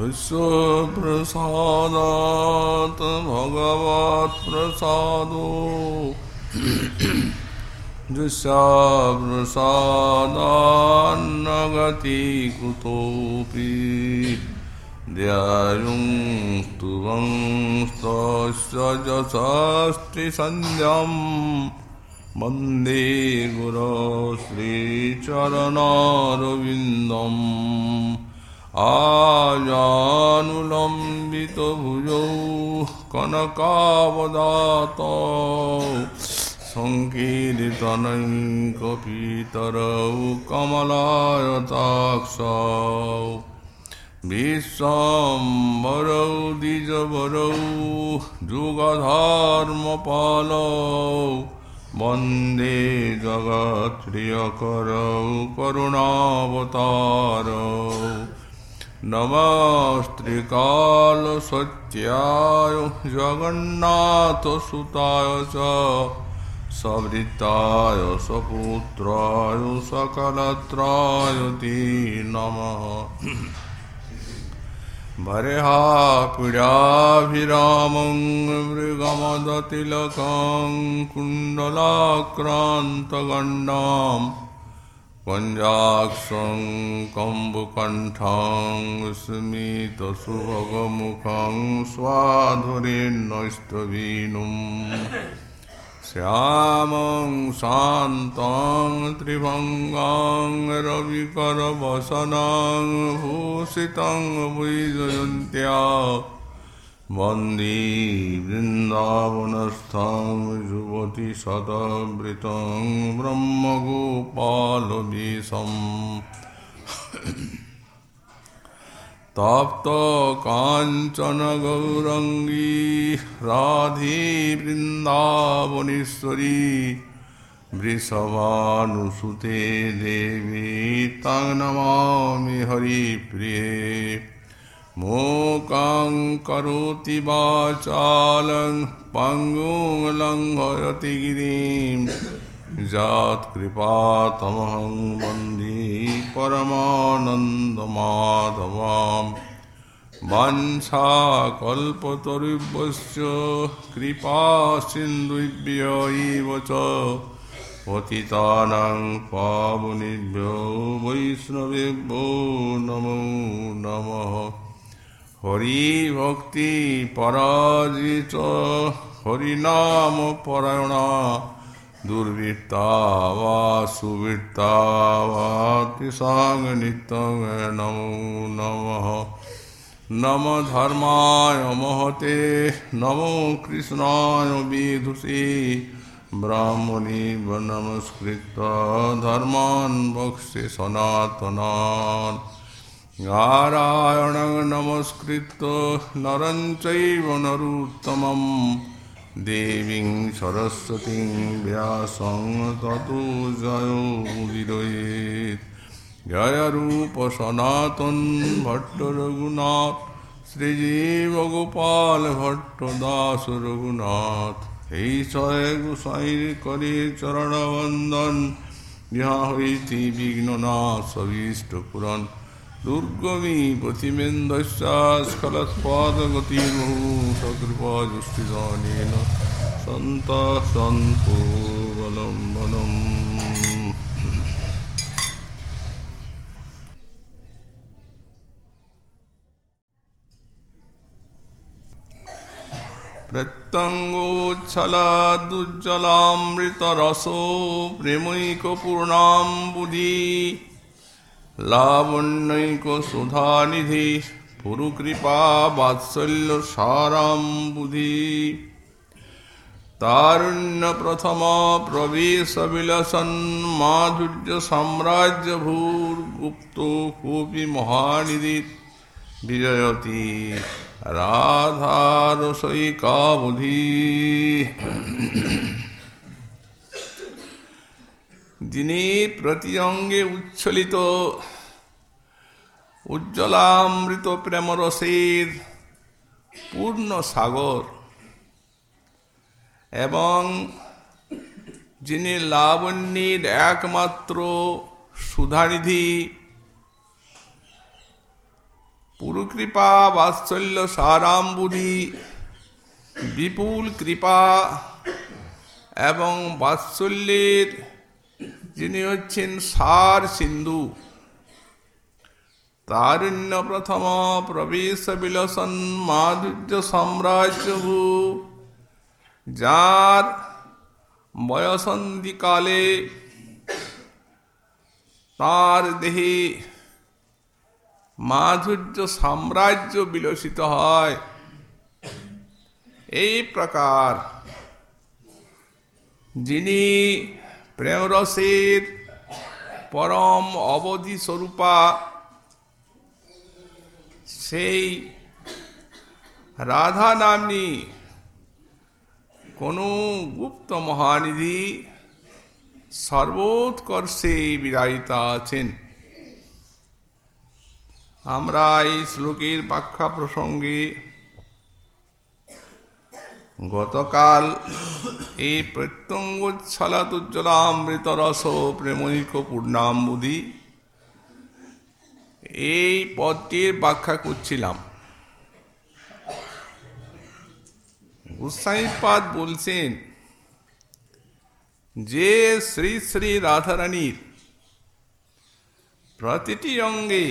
ऋश्यप्रसादात् भगवत्प्रसादो दृश्यप्रसादान्न गति कुतोऽपि द्यायुं तु यशस्ति सन्ध्यां। वन्दे गुरश्रीचरणारविन्दम् আজানুলম্বিত ভুজৌ কনকাবদাত সঙ্কীর্তনৈকপিতরৌ কমলায়তাক্ষ বিশ্বম্বর বিশ্বম্বরৌ দ্বিজবরৌ যুগধর্মপালৌ বন্দে জগৎ প্রিয় করুণাবতার नमस्त्रिकालसत्याय जगन्नाथसुताय च। सवृत्ताय सपुत्राय सकलत्राय ते नमः। भर्हापीडाभिरामं मृगमदतिलकं कुण्डलाक्रान्तगण्डां पञ्जाक्षं कम्बुकण्ठं स्मितसुभगमुखं स्वाधुरेन्नष्टवीनुम् श्यामं शान्तं त्रिभङ्गां रविकरवसनं भूषितं वैजयन्त्या। वंदे वृन्दावनस्थं युवतिशतवृतं ब्रह्मगोपालवेशम् तप्त काञ्चन गौरङ्गी राधे वृन्दावनेश्वरी वृषभानुसुते देवी तं नमामि हरिप्रिये मूकां करोति वाचालं पङ्गुं लङ्घयति गिरिं। जात्कृपातमहं वंदे परमानन्दमाधवां वंशाकल्पतरुभ्यश्च कृपासिन्धुभ्य एव च। पतितानां पावनेभ्यो वैष्णवेभ्यो नमो नमः। हरिभक्तिपराजित हरिनामपरायणा दुर्वृत्ता वा सुवृत्ता वा तिसाङ्गनित्यं नमो नमः नम धर्माय महते नमो कृष्णाय विदुषे ब्राह्मणे नमस्कृत्य धर्मान् वक्ष्ये सनातनान् नारायणं नमस्कृत्य नरं चैव नरोत्तमं देवीं सरस्वतीं व्यासं ततो जयोदिरयेत् जयरूपसनातन भट्टरघुनाथ श्रीजीवगोपालभट्टदास रघुनाथ। हे सय गोसाई करे चरणवन्दन् यहाँ हृति विघ्ननाथ सविष्टपुरन्। দুর্গমী প্রতিমেন্দস্যাস্খলৎপাদগতির্মহু সকৃপা যুষ্টিদানেন সন্ত সন্তু বলম্বনম প্রত্যঙ্গোচ্ছলাদুজ্জলামৃতরসো প্রেমৈকপূর্ণাম্বুধি লাবণ্যৈকসুধানিধি পুরুকৃপা বাৎসল্য সারাম্বুধি তারুণ্য প্রথম প্রবেশ বিলসন মাধুর্য সাম্রাজ্য ভূর্গুপ্ত কোপি মহানিধি বিজয়তী রাধারসৈকাবধি যিনি প্রতি অঙ্গে উচ্ছলিত উজ্জ্বলামৃত প্রেমরসের পূর্ণ সাগর। এবং যিনি লাবণ্যের একমাত্র সুধানিধি, পুরুকৃপা, বাৎসল্য, সারাম্বুধি, বিপুল কৃপা এবং বাৎসল্যের যিনি হচ্ছেন সার সিন্ধু। তারুণ্য প্রথম প্রবেশ বিলসন মাধুর্য সাম্রাজ্যভূ যার বয়সন্ধিকালে তার দেহে মাধুর্য সাম্রাজ্য বিলসিত হয় এই প্রকার যিনি প্রেমরসের পরম অবধি স্বরূপা সেই রাধা নামনি কোনো গুপ্ত মহানিধি সর্বোৎকর্ষে বিরাজিতা আছেন আমরা এই শ্লোকের ব্যাখ্যা প্রসঙ্গে গতকাল এই প্রত্যঙ্গ প্রত্যঙ্গচ্ছলাতুজ্জ্বলামৃত রস প্রেমনিক পূর্ণাম্বুধি এই পদটির ব্যাখ্যা করছিলাম। গোস্বাইপাদ বলছেন, যে শ্রী শ্রী রাধারানীর প্রতিটি অঙ্গে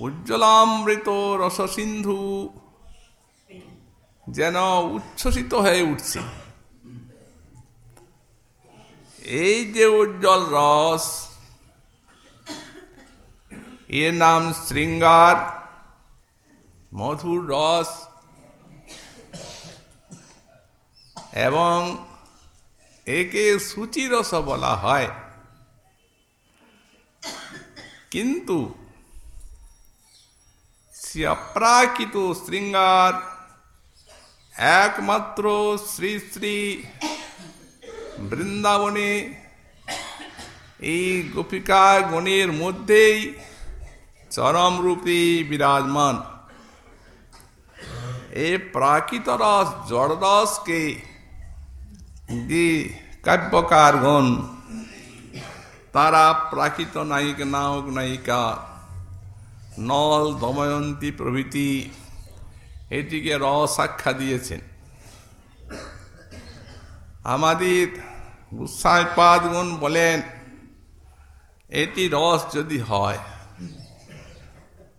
উজ্জ্বলামৃত রসসিন্ধু যেন উচ্ছ্বসিত হয়ে উঠছে। এই যে উজ্জ্বল রস এর নাম শৃঙ্গার, মধুর রস, এবং একে সূচিরস বলা হয়। কিন্তু অপ্রাকৃত শৃঙ্গার একমাত্র শ্রী শ্রী বৃন্দাবনে এই গোপিকা গণের মধ্যেই চরমরূপে বিরাজমান। এই প্রাকৃত রস জড়রসকে যে কাব্যকারগণ, তারা প্রাকৃত নায়িক, নায়ক, নায়িকা, নল দময়ন্তী প্রভৃতি এটিকে রস আখ্যা দিয়েছেন। আমাদের গুসাইপাদগণ বলেন, এটি রস যদি হয়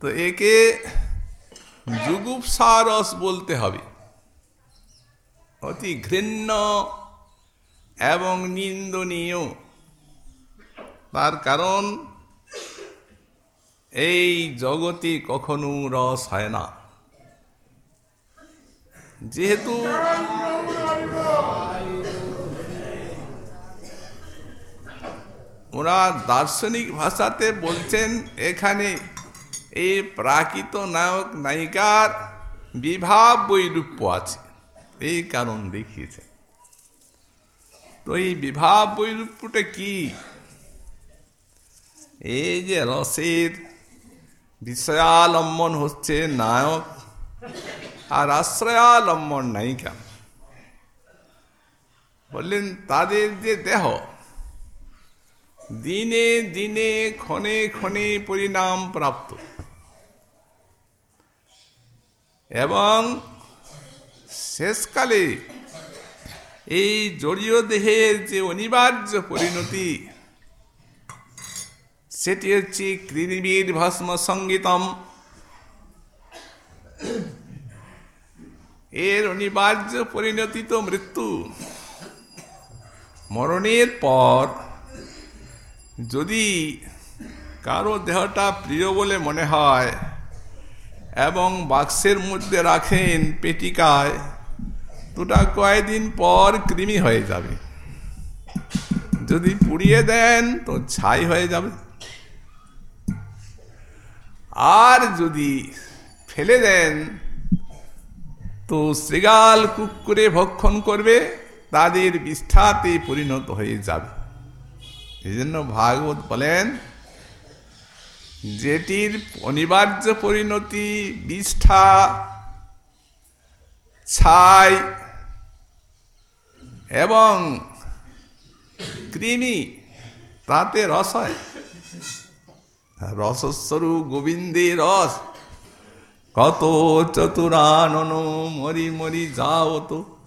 তো একে যুগুপসা রস বলতে হবে। অতি ঘৃণ্য এবং নিন্দনীয়। তার কারণ, এই জগতে কখনো রস হয় না। যেহেতু ওরা দার্শনিক ভাষাতে বলছেন, এখানে এই প্রাকৃত নায়ক নায়িকার বিভাব বৈরূপ্য আছে। এই কারণ দেখিয়েছে। তো এই বিভাব বৈরূপ্যটা কি? এই যে রসের বিষয়ালম্বন হচ্ছে নায়ক আর আশ্রয়ালম্বন নায়িকা। বললেন, তাদের যে দেহ, দিনে দিনে ক্ষণে ক্ষণে পরিণাম প্রাপ্ত। এবং শেষকালে এই জড়ীয় দেহের যে অনিবার্য পরিণতি, সেটি হচ্ছে কৃণিবীর ভস্ম সঙ্গীতম। এর অনিবার্য পরিণতি তো মৃত্যু। মরণের পর যদি কারও দেহটা প্রিয় বলে মনে হয় এবং বাক্সের মধ্যে রাখেন পেটিকায়। দুটা কয়েকদিন পর কৃমি হয়ে যাবে। যদি পুড়িয়ে দেন তো ছাই হয়ে যাবে। আর যদি ফেলে দেন তো শ্রীগাল কুকুরে ভক্ষণ করবে, তাদের বিষ্ঠাতে পরিণত হয়ে যাবে। এই জন্য ভাগবত বলেন যেটির অনিবার্য পরিণতি বিষ্ঠা, ছাই, এবং কৃমি, তাতে রস হয়। রসস্বরূপ গোবিন্দে রস। কত চতুরানন মরি মরি যাও তো।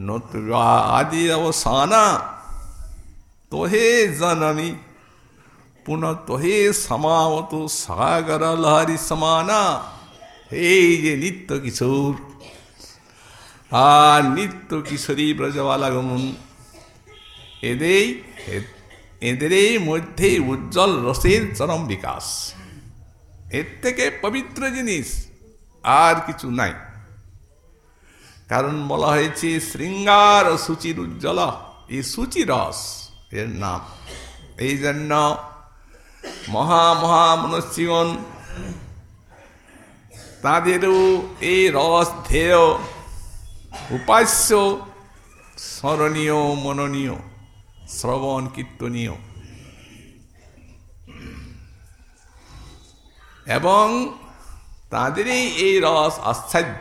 নতু আদি অবসানা, তোহে জনমি পুনঃ সমাবত সাগর লহরি সমানা এই যে নিত্য কিশোর আর নিত্য কিশোরী ব্রজবালাগমন এদেরই এদেরই মধ্যে উজ্জ্বল রসের চরম বিকাশ এর থেকে পবিত্র জিনিস আর কিছু নাই কারণ বলা হয়েছে শৃঙ্গার সূচির উজ্জ্বল এই সূচি রস এর নাম এই জন্য মহা মহা মনস্যগণ তাদেরও এই রস ধেয়, উপাস্য, স্মরণীয়, মননীয়, শ্রবণ কীর্তনীয়। এবং তাদেরই এই রস আশ্চর্য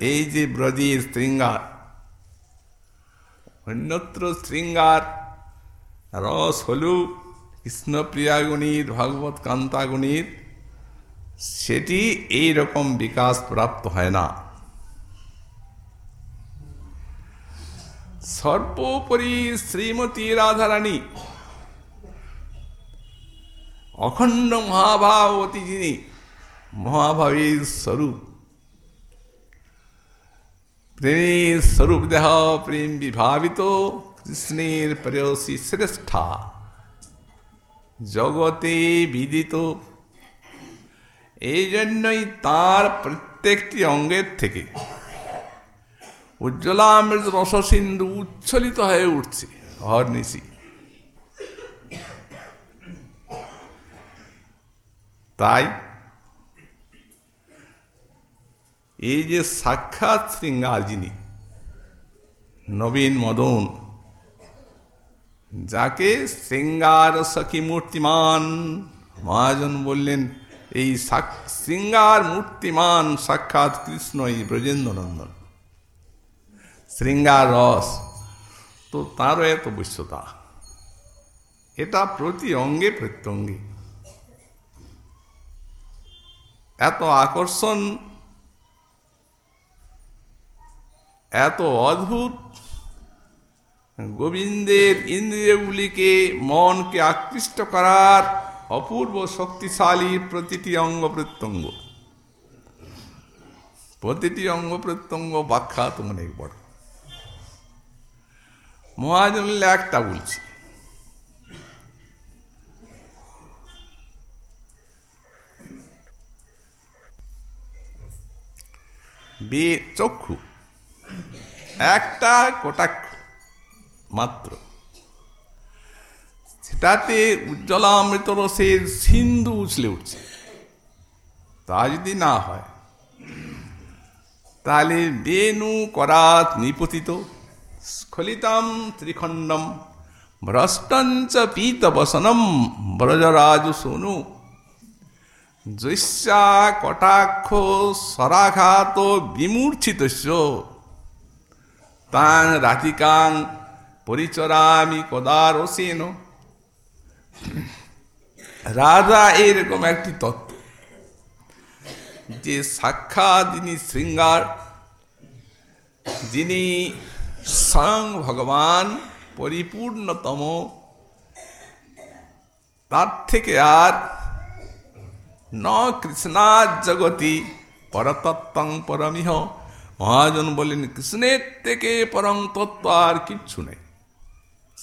এই যে ব্রজের শৃঙ্গার, অন্যত্র শৃঙ্গার, রস হল কৃষ্ণপ্রিয়াগুণীর, ভগবত কান্তাগুণীর, সেটি এই রকম বিকাশ প্রাপ্ত হয় না। সর্বোপরি শ্রীমতী রাধারানী, অখণ্ড মহাভাবতী যিনি মহাভাবীর স্বরূপ, প্রেমের স্বরূপ দেহ প্রেম বিভাবিত কৃষ্ণের প্রেয়সী শ্রেষ্ঠা। জগতে বিদিত। এই জন্যই তার প্রত্যেকটি অঙ্গের থেকে উজ্জ্বলামৃত রসসিন্ধু উচ্ছলিত হয়ে উঠছে অহর্নিশি তাই এই যে সাক্ষাৎ শৃঙ্গার যিনি নবীন মদন যাকে শৃঙ্গার সখী মূর্তিমান, মহাজন বললেন, এই শৃঙ্গার মূর্তিমান সাক্ষাৎ কৃষ্ণ এই ব্রজেন্দ্র নন্দন শৃঙ্গার রস তো তারও এত বিশ্বতা এটা প্রতি অঙ্গে প্রত্যঙ্গে। এত আকর্ষণ, এত অদ্ভুত গোবিন্দের ইন্দ্রিয়গুলিকে মনকে আকৃষ্ট করার অপূর্ব শক্তিশালী প্রতিটি অঙ্গ প্রত্যঙ্গ। প্রতিটি অঙ্গ প্রত্যঙ্গ তো অনেক বড়। মহাজন একটা বলছি। চক্ষু। একটা কটাক্ষ মাত্র। সেটাতে উজ্জ্বলামৃত রসের সিন্ধু উছলে উঠছে। তা যদি না হয়, তাহলে বেনু করাত নিপতিত, স্খলিতাম ত্রিখণ্ডম, ভ্রষ্টঞ্চ পীতবসনম, ব্রজরাজু সোনু। জৈস্যা কটাক্ষ সরাঘাত বিমূর্ছিত তাং রাধিকাং পরিচরামি কদারসেন রাজা এরকম একটি তত্ত্ব, যে সাক্ষাৎ যিনি শৃঙ্গার, যিনি স্বয়ং ভগবান পরিপূর্ণতম, তার থেকে আর ন কৃষ্ণার জগতি পরতত্ত্বং পরমিহ। মহাজন বলেন, কৃষ্ণের থেকে পরম তত্ত্ব আর কিচ্ছু নেই।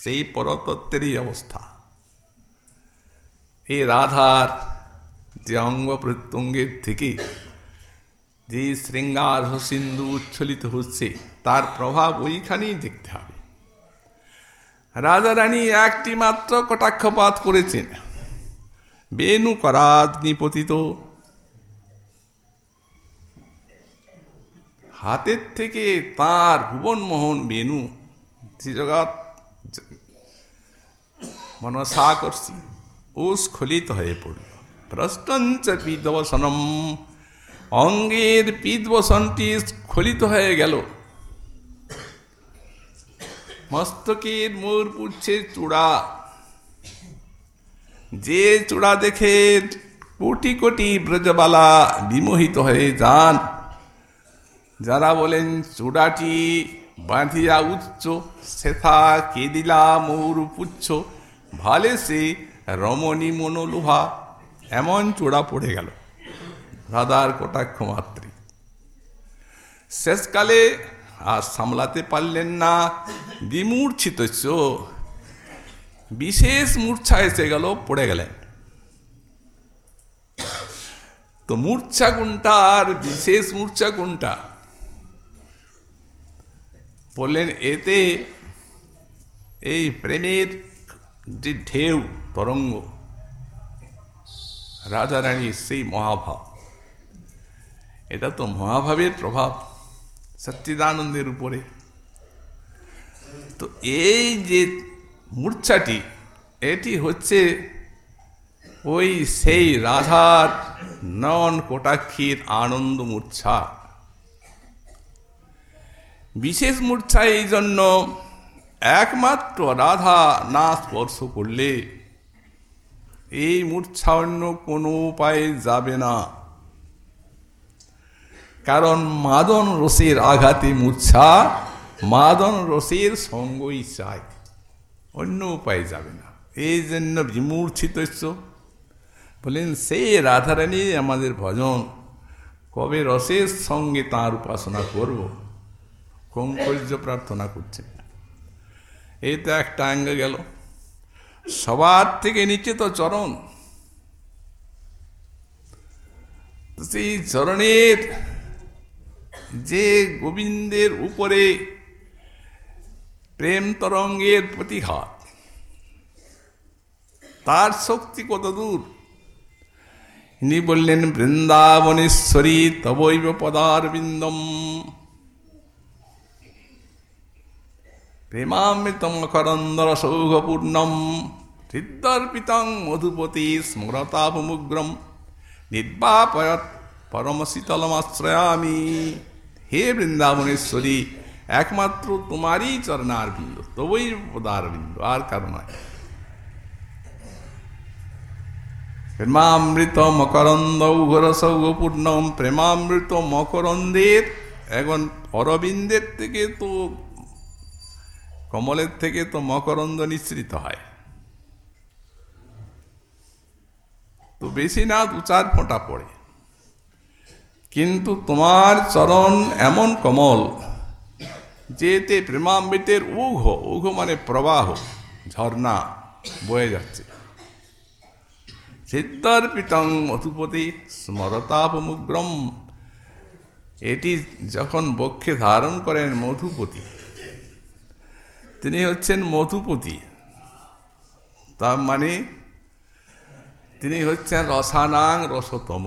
সেই পরতত্ত্বেরই অবস্থা। এই রাধার যে অঙ্গ প্রত্যঙ্গের থেকে যে শৃঙ্গার সিন্ধু উচ্ছলিত হচ্ছে, তার প্রভাব ওইখানেই দেখতে হবে। রাজা রানী একটি মাত্র কটাক্ষপাত করেছেন। বেনু করাত নিপতিত হাতের থেকে তার ভুবনমোহন বেনু জগৎ মনসা করছি ও স্খলিত হয়ে পড়ল প্রষ্টঞ্চ পিদবসনম অঙ্গের পিদবসনটি স্খলিত হয়ে গেল মস্তকের মোর পুচ্ছে চূড়া যে চূড়া দেখে কোটি কোটি ব্রজবালা বিমোহিত হয়ে যান যারা বলেন চূড়াটি বাঁধিয়া উচ্চ সেথা কেদিলা মৌর পুচ্ছ ভালে সে রমণী মনোলোহা এমন চূড়া পড়ে গেল। রাধার কটাক্ষ মাত্রে শেষকালে আর সামলাতে পারলেন না বিমূর্ছিত বিশেষ মূর্ছা এসে গেল, পড়ে গেলেন। তো মূর্ছা কোনটা আর বিশেষ মূর্ছা কোনটা? বললেন, এতে এই প্রেমের যে ঢেউ তরঙ্গ রাজা রাজারানীর সেই মহাভাব এটা তো মহাভাবের প্রভাব, সচ্চিদানন্দের উপরে। তো এই যে মূর্ছাটি, এটি হচ্ছে ওই সেই রাধার নন কোটাক্ষীর আনন্দ মূর্ছা। বিশেষ মূর্ছা এই জন্য একমাত্র রাধা না স্পর্শ করলে এই মূর্ছা অন্য কোনো উপায়ে যাবে না। কারণ মাদন রসের আঘাতে মূর্ছা মাদন রসের সঙ্গই চাই অন্য উপায় যাবে না। এই জন্য বিমূর্ছিত বলেন সেই রাধারানী আমাদের ভজন, কবে রসের সঙ্গে তাঁর উপাসনা করব? কঙ্কর্য প্রার্থনা করছে। এই তো একটা অঙ্গে গেল। সবার থেকে নিচে তো চরণ সেই চরণের যে গোবিন্দের উপরে প্রেম তরঙ্গের প্রতিঘাত, তার শক্তি কত দূর? ইনি বললেন, বৃন্দাবনেশ্বরী তবৈব পদারবিন্দম। প্রেমামৃতম করন্দর সৌঘপূর্ণম হৃদর্পিতং মধুপতি স্মরতাপমুগ্রম। নির্বাপয়ত পরম শীতলমাশ্রয়ামি হে বৃন্দাবনেশ্বরী, একমাত্র তোমারই চরণার বিন্দু তবই পদার বিন্দু আর কারও নয়। প্রেমামৃত মকরন্দ উঘর সৌগপূর্ণম প্রেমামৃত মকরন্দের এখন অরবিন্দের থেকে তো কমলের থেকে তো মকরন্দ নিঃসৃত হয়। তো বেশি না, দু চার ফোঁটা পড়ে। কিন্তু তোমার চরণ এমন কমল, যেতে প্রেমামৃতের উঘ উঘ মানে প্রবাহ, ঝর্ণা বয়ে যাচ্ছে। সিদ্ধার্পিতং মধুপতি স্মরতাপমুগ্রম, এটি যখন বক্ষে ধারণ করেন মধুপতি তিনি হচ্ছেন মধুপতি। তার মানে তিনি হচ্ছেন রসানাং রসতম।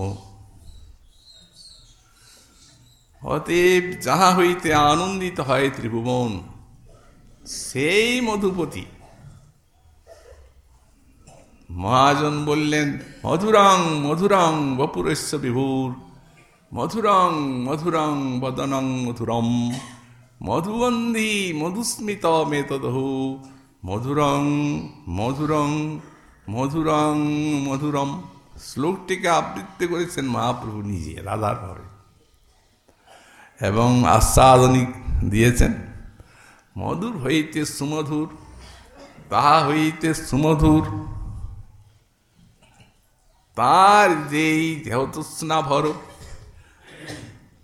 অতএব যাহা হইতে আনন্দিত হয় ত্রিভুবন, সেই মধুপতি। মহাজন বললেন, মধুরং মধুরং বপুরস্য বিভুর, মধুরং মধুরং বদনং মধুরম। মধুগন্ধি মধুস্মিত মেতদহু। মধুরং মধুরং মধুরং, মধুরম। শ্লোকটিকে আবৃত্তি করেছেন মহাপ্রভু নিজে রাধার ভাবে এবং আস্বাদনিক দিয়েছেন, মধুর হইতে সুমধুর, তাহা হইতে সুমধুর। তার যেই দেহতস্না ভর,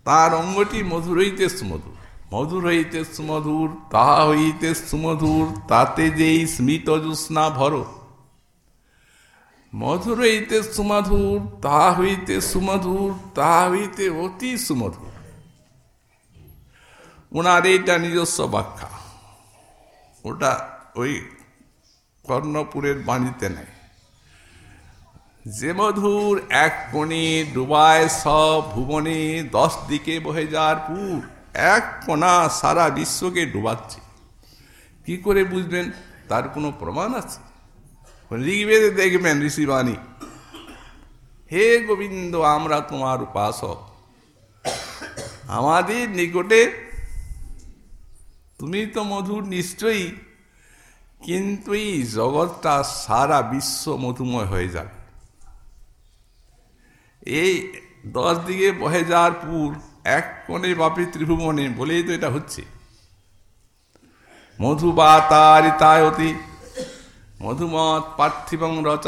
তার অঙ্গটি মধুর হইতে সুমধুর। মধুর হইতে সুমধুর তাহা হইতে সুমধুর, তাতে যেই স্মিত জ্যোৎস্না ভর। মধুর হইতে সুমধুর তাহা হইতে সুমধুর তাহা হইতে অতি সুমধুর। ওনার এইটা নিজস্ব ব্যাখ্যা। ওটা ওই কর্ণপুরের বাণীতে নেয় যে মধুর এক কোণে ডুবায় সব ভুবনে, দশ দিকে বহে যার পুর। এক কোনা সারা বিশ্বকে ডুবাচ্ছে। কি করে বুঝবেন? তার কোনো প্রমাণ আছে? ঋগ্বেদে দেখবেন ঋষিবাণী। হে গোবিন্দ, আমরা তোমার উপাসক। আমাদের নিকটে তুমি তো মধুর নিশ্চয়ই, কিন্তু এই জগৎটা সারা বিশ্ব মধুময় হয়ে যাবে। এই দশ দিকে বহে যাওয়ার পুর এক কোণে বাপি ত্রিভুবনে বলেই তো এটা হচ্ছে। মধুবাতারিতায়তি মধুমত পার্থিবং রচ,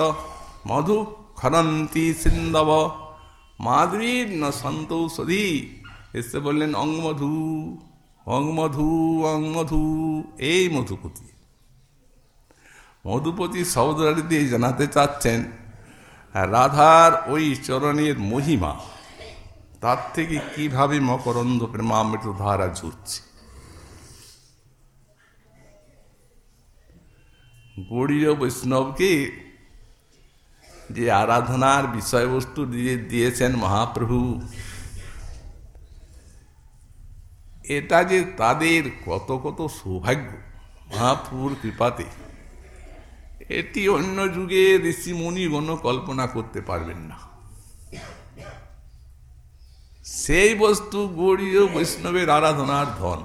মধু খরন্তি সিন্ধব মাধুরীর ন সন্তৌষধি এসে বললেন অংমধু অংমধু অংমধু এই মধুপতি। মধুপতি শব্দটি দিয়ে জানাতে চাচ্ছেন, রাধার ওই চরণের মহিমা। তার থেকে কীভাবে মকরন্দ প্রেমামৃত ধারা ঝুরছে গৌড়ীয় বৈষ্ণবকে যে আরাধনার বিষয়বস্তু দিয়ে দিয়েছেন মহাপ্রভু, এটা যে তাদের কত কত সৌভাগ্য, মহাপ্রভুর কৃপাতে, এটি অন্য যুগে ঋষিমুনিগণ কল্পনা করতে পারবেন না। সেই বস্তু গৌরীয় বৈষ্ণবের আরাধনার ধন।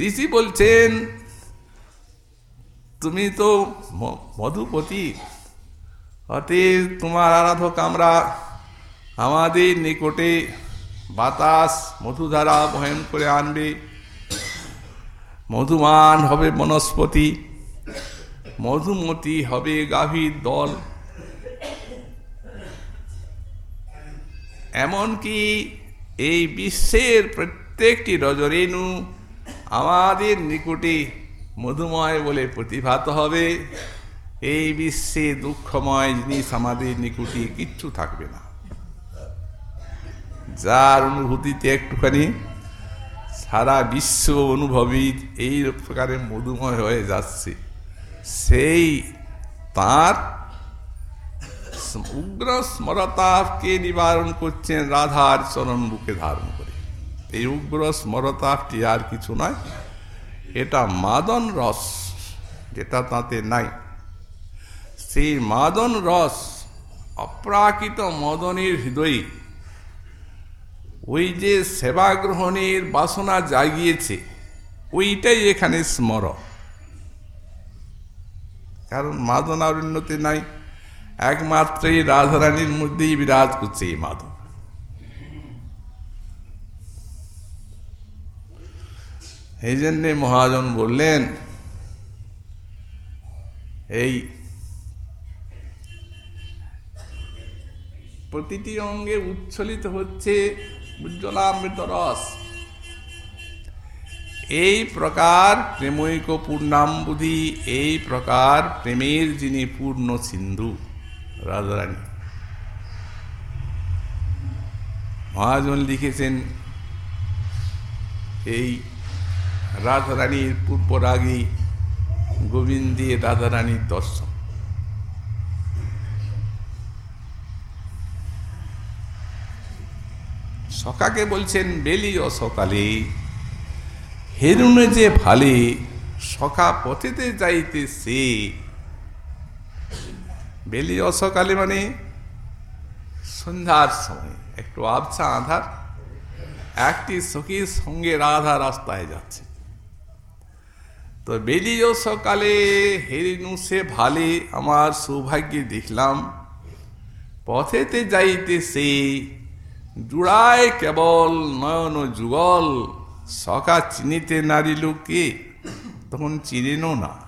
ঋষি বলছেন, তুমি তো মধুপতি, অতএব তোমার আরাধক আমরা আমাদের নিকটে বাতাস, মধুধারা বহন করে আনবে। মধুমান হবে বনস্পতি, মধুমতি হবে গাভীর দল। এমনকি এই বিশ্বের প্রত্যেকটি রজরেণু আমাদের নিকটে মধুময় বলে প্রতিভাত হবে। এই বিশ্বে দুঃখময় জিনিস আমাদের নিকটে কিচ্ছু থাকবে না। যার অনুভূতিতে একটুখানি সারা বিশ্ব অনুভবী এই প্রকারে মধুময় হয়ে যাচ্ছে, সেই তার উগ্র স্মরতাপকে নিবারণ করছেন রাধার চরণ বুকে ধারণ করে। এই উগ্র স্মরতাপটি আর কিছু নয়, এটা মাদন রস, যেটা তাতে নাই। সেই মাদন রস অপ্রাকৃত মদনের হৃদয়ে ওই যে সেবা গ্রহণের বাসনা জাগিয়েছে, ওইটাই এখানে স্মর কারণ মাদনার উন্নতি নাই একমাত্র এই রাধারানীর মধ্যেই বিরাজ করছে এই মাধব। এই জন্যে মহাজন বললেন, এই প্রতিটি অঙ্গে উচ্ছলিত হচ্ছে উজ্জ্বলামৃত রস এই প্রকার প্রেমৈক পূর্ণাম্বুধি, এই প্রকার প্রেমের যিনি পূর্ণ সিন্ধু। রাধারানী মহাজন লিখেছেন, এই রাধারানীর পূর্বরাগী গোবিন্দে রাধারানীর দর্শন। সকাকে বলছেন, বেলি ও সকালে হেরুনে যে ভালে সখা পথেতে যাইতে সে বেলি অসকালে মানে সন্ধ্যার সময়, একটু আবছা আধার, একটি সখীর সঙ্গে রাধা রাস্তায় যাচ্ছে। তো বেলিও সকালে হেরিনু সে ভালে, আমার সৌভাগ্যে দেখলাম, পথেতে যাইতে সে জুড়ায় কেবল নয়ন যুগল সকা চিনিতে নারিল কে? তখন চিনেনও না।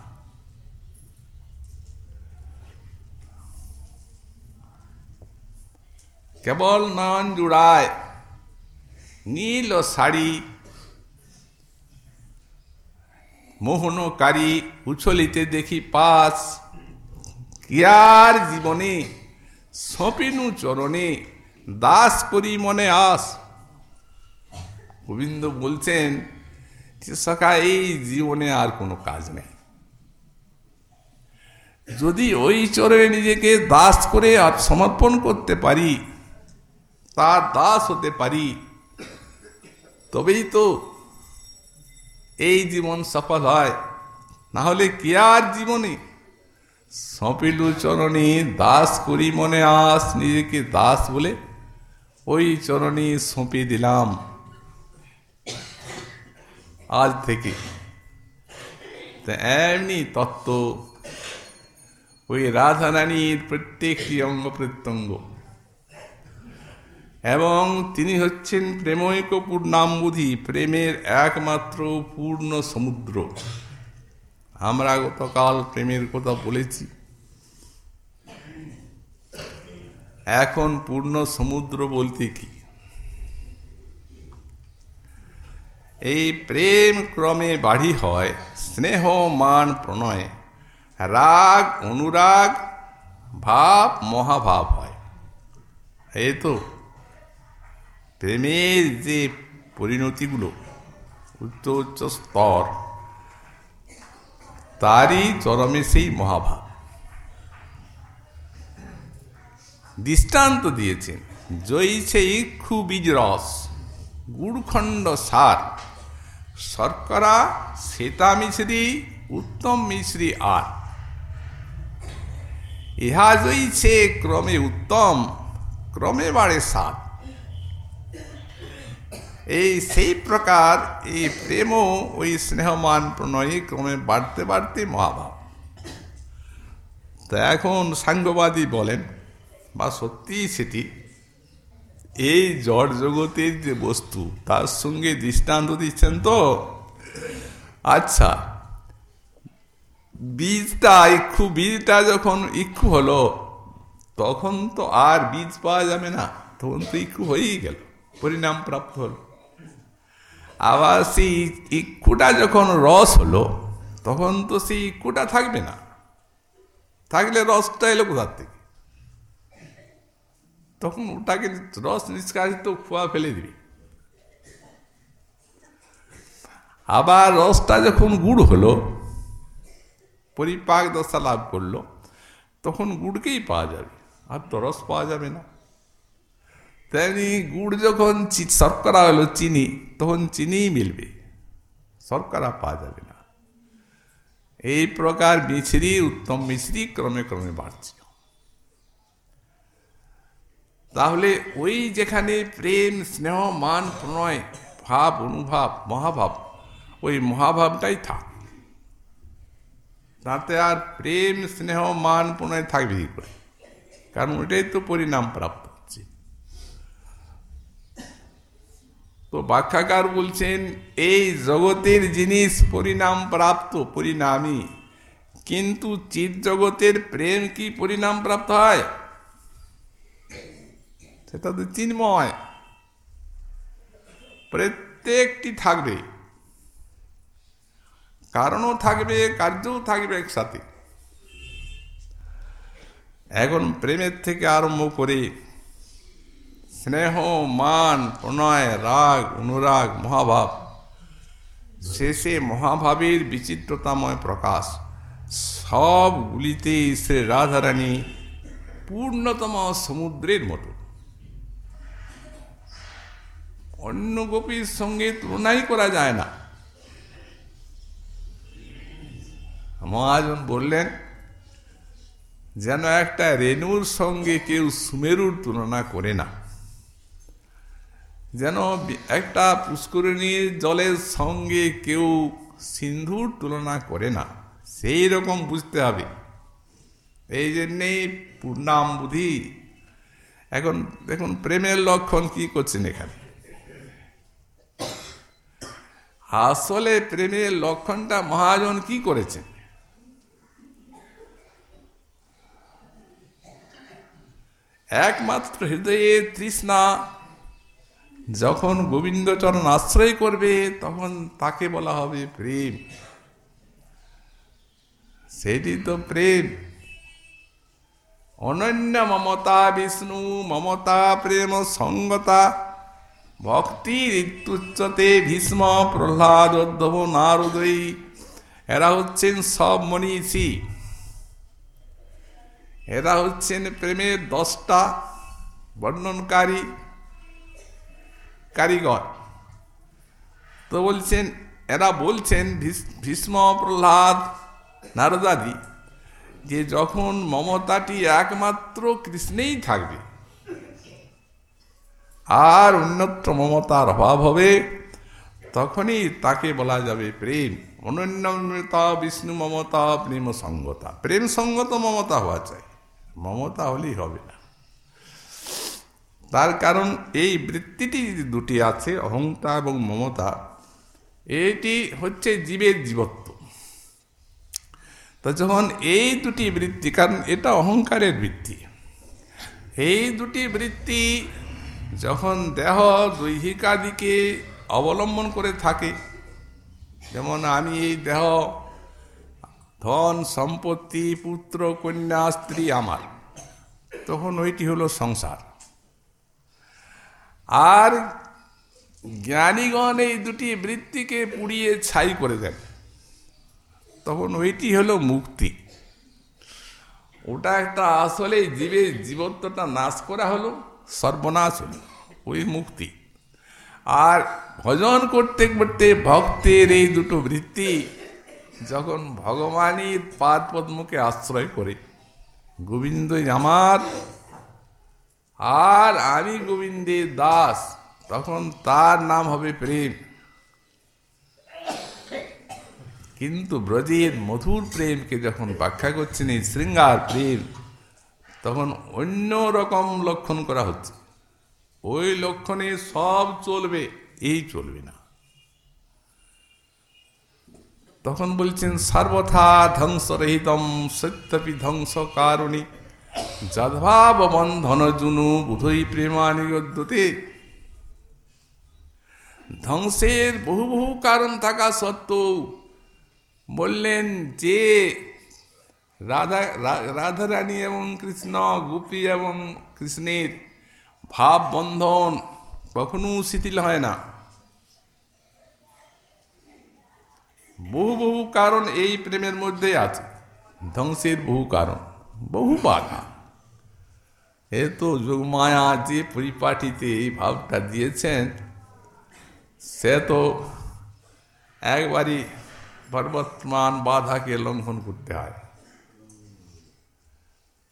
কেবল নয়ন জুড়ায়, নীল শাড়ি, মোহনকারী উছলিতে দেখি পাস। কিয়ার জীবনে, সপিনু চরণে, দাস করি মনে আস। গোবিন্দ বলছেন সখা, এই জীবনে আর কোনো কাজ নেই। যদি ওই চরণে নিজেকে দাস করে আর সমর্পণ করতে পারি তার দাস হতে পারি। তবেই তো এই জীবন সফল হয়। না হলে কি আর জীবনে? সপিলু চরণী দাস করি মনে আস, নিজেকে দাস বলে ওই চরণী সঁপে দিলাম। আজ থেকে এমনি তত্ত্ব। ওই রাধারানীর প্রত্যেকটি অঙ্গ প্রত্যঙ্গ এবং তিনি হচ্ছেন প্রেমৈক পূর্ণাম্বুধি, প্রেমের একমাত্র পূর্ণ সমুদ্র। আমরা গতকাল প্রেমের কথা বলেছি। এখন পূর্ণ সমুদ্র বলতে কি? এই প্রেম ক্রমে বাড়ি হয়, স্নেহ, মান, প্রণয়, রাগ, অনুরাগ, ভাব, মহাভাব হয়। এই তো। প্রেমের যে পরিণতিগুলো উচ্চ উচ্চ স্তর, তারই চরমে সেই মহাভাব। দৃষ্টান্ত দিয়েছেন, জয়ীছে ইক্ষু বীজ রস গুড়খণ্ড সার, শর্করা, শ্বেতা মিশ্রি, উত্তম মিশ্রি আর। ইহা জয়ীছে ক্রমে উত্তম, ক্রমে বাড়ে সার। এই সেই প্রকার এই প্রেমও ওই স্নেহমান প্রণয়ী ক্রমে বাড়তে বাড়তে মহাভাব। তা এখন সাঙ্গবাদী বলেন, বা সত্যিই সেটি, এই জড় জগতের যে বস্তু, তার সঙ্গে দৃষ্টান্ত দিচ্ছেন তো? আচ্ছা বীজটা ইক্ষু বীজটা যখন ইক্ষু হলো, তখন তো আর বীজ পাওয়া যাবে না, তখন তো ইক্ষু হয়েই গেল, পরিণাম প্রাপ্ত হলো। আবার সেই ইক্ষুটা যখন রস হলো, তখন তো সেই ইক্ষুটা থাকবে না। থাকলে রসটা এলো কোথার থেকে? তখন ওটাকে রস নিষ্কাশিত খোয়া ফেলে দিবি। আবার রসটা যখন গুড় হলো, পরিপাক দশা লাভ করল, তখন গুড়কেই পাওয়া যাবে। আর তো রস পাওয়া যাবে না। তেমনি গুড় যখন শর্করা হলো চিনি, তখন চিনিই মিলবে। শর্করা পাওয়া যাবে না। এই প্রকার মিছরি, উত্তম মিছরি ক্রমে ক্রমে বাড়ছে। তাহলে ওই যেখানে প্রেম, স্নেহ, মান, প্রণয়, ভাব, অনুভাব, মহাভাব, ওই মহাভাবটাই থাক। তাতে আর প্রেম, স্নেহ, মান, প্রণয় থাকবে কি করে? কারণ ওইটাই তো পরিণাম প্রাপ্ত হচ্ছে তো ব্যাখ্যাকার বলছেন, এই জগতের জিনিস পরিণাম প্রাপ্ত, পরিণামী। কিন্তু চিৎ জগতের প্রেম কি পরিণাম প্রাপ্ত হয়? সেটা তো চিন্ময়। প্রত্যেকটি থাকবে। কারণও থাকবে, কার্যও থাকবে একসাথে। এখন প্রেমের থেকে আরম্ভ করে স্নেহ, মান, প্রণয়, রাগ, অনুরাগ, মহাভাব। শেষে মহাভাবের বিচিত্রতাময় প্রকাশ। সবগুলিতেই শ্রী রাধারানী পূর্ণতম সমুদ্রের মতো। অন্য গোপীর সঙ্গে তুলনাই করা যায় না। মহাজন বললেন, যেন একটা রেণুর সঙ্গে কেউ সুমেরুর তুলনা করে না। যেন একটা পুষ্করিণীর জলের সঙ্গে কেউ সিন্ধুর তুলনা করে না। সেই রকম বুঝতে হবে। এই জন্যেই পূর্ণাম বুধি। এখন দেখুন, প্রেমের লক্ষণ কি করছেন এখানে? আসলে প্রেমের লক্ষণটা মহাজন কি করেছেন? একমাত্র হৃদয়ে তৃষ্ণা যখন গোবিন্দচরণ আশ্রয় করবে, তখন তাকে বলা হবে প্রেম। সেটি তো প্রেম। অনন্য মমতা বিষ্ণু, মমতা প্রেম সঙ্গতা। ভক্তির ইত্যুচ্চতে ভীষ্ম, প্রহ্লাদ, উদ্ধব, নারদই, এরা হচ্ছেন সব মনীষী। এরা হচ্ছেন প্রেমের দশটা বর্ণনকারী। কারিগর। তো বলছেন, এরা বলছেন ভীষ্ম প্রহ্লাদ নারদাদি, যে যখন মমতাটি একমাত্র কৃষ্ণেই থাকবে, আর অন্যত্র মমতার অভাব হবে, তখনই তাকে বলা যাবে প্রেম। অনন্যতা বিষ্ণু মমতা, প্রেম সঙ্গতা। প্রেম সঙ্গত মমতা হওয়া চাই। মমতা হলেই হবে না। তার কারণ এই বৃত্তিটি দুটি আছে, অহংতা এবং মমতা, এটি হচ্ছে জীবের জীবত্ব। তো যখন এই দুটি বৃত্তি, কারণ এটা অহংকারের বৃত্তি, এই দুটি বৃত্তি যখন দেহ দৈহিকাদিকে অবলম্বন করে থাকে, যেমন আমি এই দেহ, ধন, সম্পত্তি, পুত্র, কন্যা, স্ত্রী, আমার, তখন ওইটি হলো সংসার। আর জ্ঞানীগণ এই দুটি বৃত্তিকে পুড়িয়ে ছাই করে দেন। তখন ওইটি হলো মুক্তি। ওটা একটা আসলে জীবের জীবত্বটা নাশ করা হলো, সর্বনাশ হলো, ওই মুক্তি। আর ভজন করতে করতে ভক্তের এই দুটো বৃত্তি যখন ভগবানের পাদ পদ্মকে আশ্রয় করে, গোবিন্দই আমার আর আমি গোবিন্দের দাস, তখন তার নাম হবে প্রেম। কিন্তু ব্রজের মধুর প্রেমকে যখন ব্যাখ্যা করছেন এই শৃঙ্গার প্রেম, তখন অন্য রকম লক্ষণ করা হচ্ছে। ওই লক্ষণে সব চলবে, এই চলবে না। তখন বলছেন, সর্বথা ধ্বংসরহিতম সত্যপি ধ্বংস কারণী যদ্ভাব বন্ধন জুনু বুধই প্রেমানিগদ্যতে ধ্বংসের বহু বহু কারণ থাকা সত্ত্বেও বললেন যে, রাধা রাধারানী এবং কৃষ্ণ, গোপী এবং কৃষ্ণের ভাব বন্ধন কখনো শিথিল হয় না। বহু বহু কারণ এই প্রেমের মধ্যে আছে। ধ্বংসের বহু কারণ। বহু বাধা এ তো যোগমায়া যে পরিপাটিতে এই ভাবটা দিয়েছেন, সে তো একবারই পর্বতমান বাধাকে লঙ্ঘন করতে হয়।